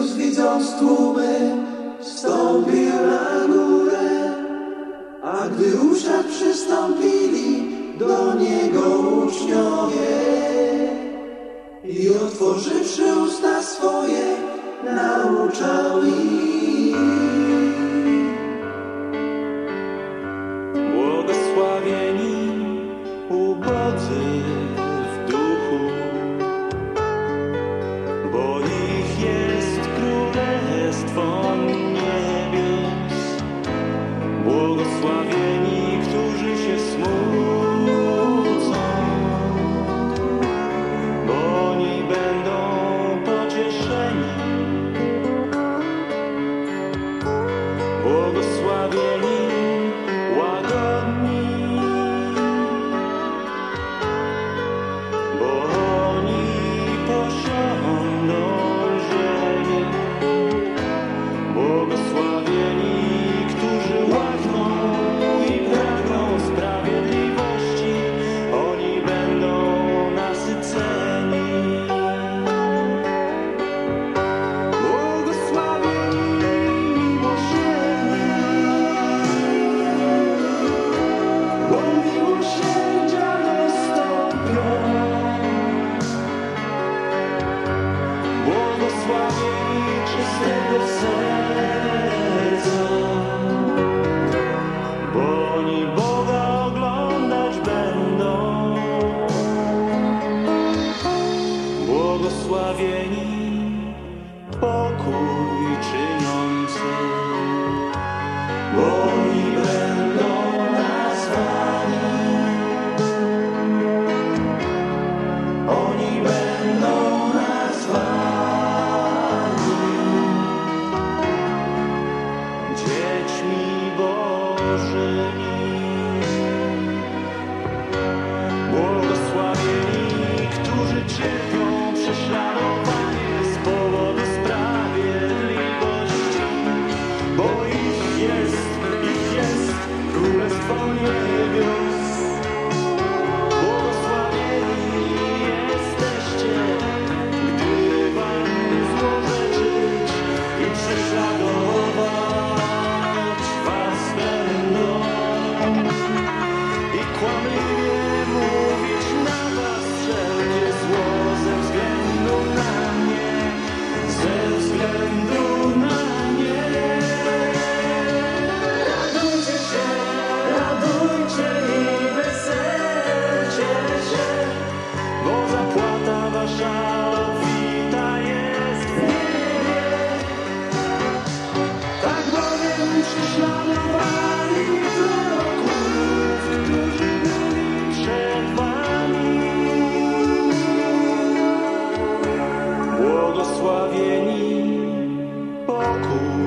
آدی سین گوشا ششو نوشانی موغ سومی بونی بوگل نش بوگ سوگنی پوچھ لکشمی بدھ سے poco